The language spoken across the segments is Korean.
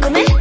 궁금해?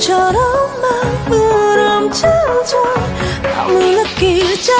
처럼 막 울음쳐져 너무 느끼죠